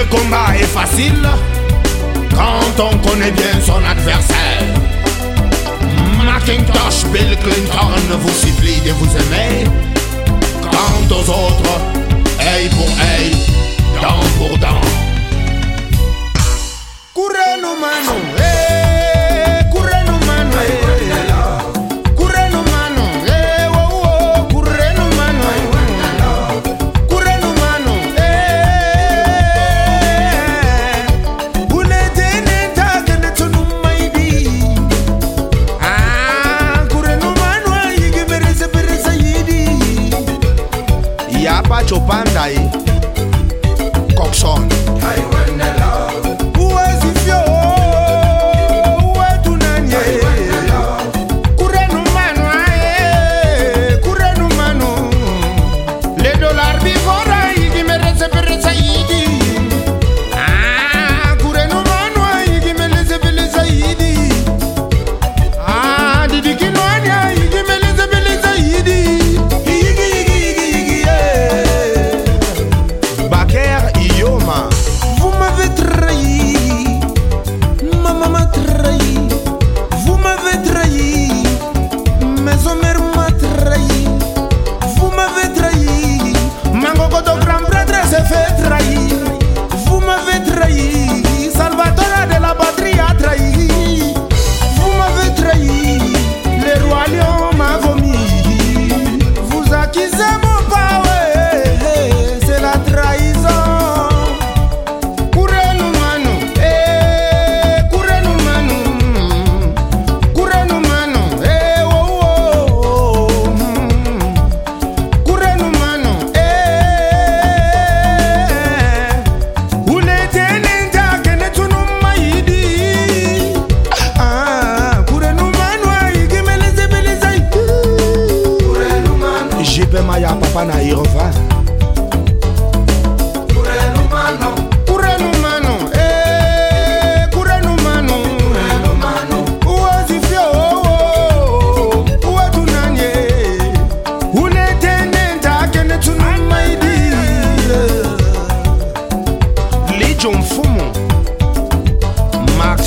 Le combat est facile quand on connaît bien son adversaire. Macintosh, Bill Clinton vous supplie de vous aimer. Quant aux autres, œil pour œil, dent pour dent. Courez nos mains.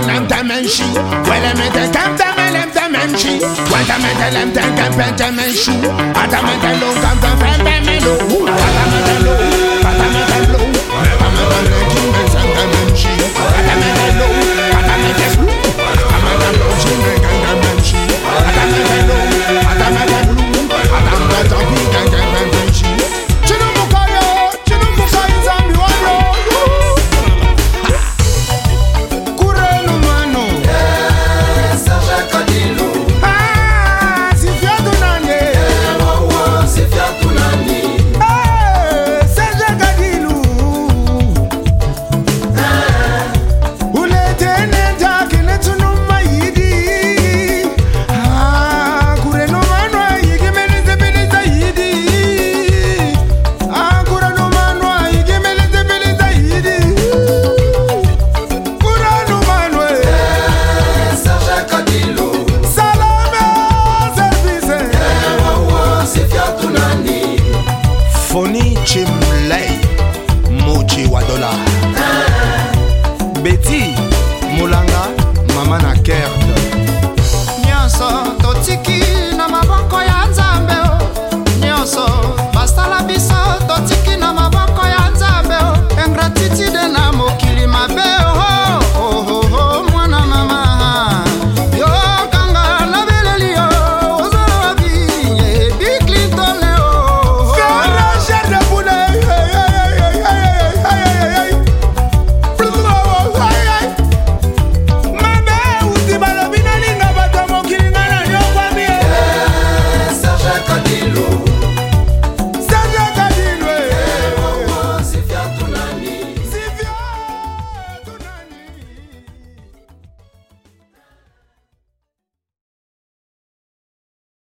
تمشي ولا متى كم تملم تمشي وانت متى لم تكن فتمشي انت متى لو كم تفهم تملو Φωνή